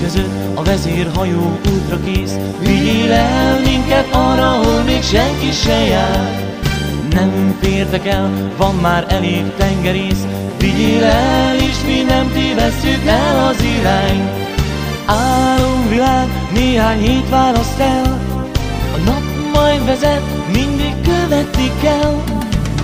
között a vezérhajó útra kész. Vigyél el minket arra, ahol még senki se jár. Nem fértek el, van már elég tengerész, Vigyél el, és mi nem tévesszük el az irány. Álomvilág néhány hét választ el, A nap majd vezet, mindig követni kell.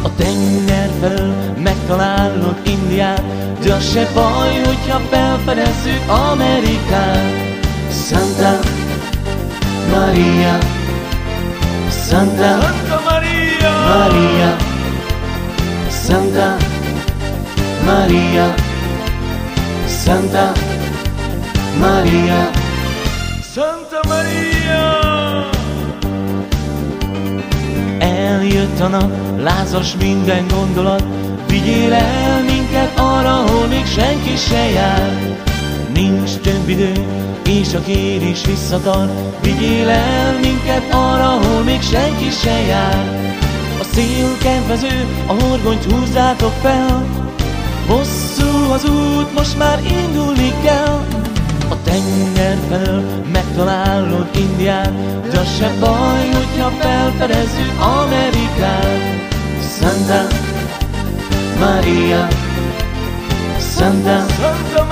A tenger felől megtalálod Indiát, de az se baj, hogyha felfedezzük Amerikát. Santa Maria, Santa, Santa Maria, Maria, Santa Maria, Santa Maria. Santa Maria. Eljött a nap, lázas minden gondolat, Vigyél el minket arra, ahol még senki se jár. Nincs több idő, és a kérés visszatart, Vigyél el minket arra, ahol még senki se jár. A szél kedvező, a horgonyt húzzátok fel, Hosszú az út, most már indulni kell. A tenger felől megtalálod Indiát, de se baj, hogyha felfedezzük Maria, Santa Santa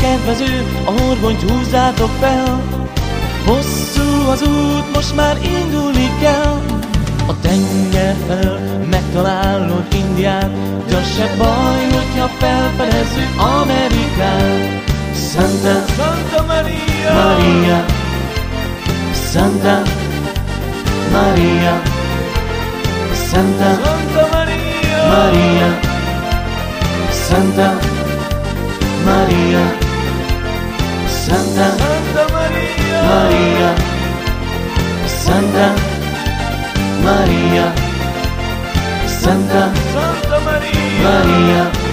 kedvező, a horgonyt húzzátok fel, Hosszú az út, most már indulni kell. A tenger felől megtalálod Indiát, de se baj, hogyha felfedezzük Amerikát. Santa Santa Maria. Maria, Santa Maria, Santa Santa Maria. Maria, Santa Maria, Santa, Santa María, María, Santa María, Santa, Santa María. María.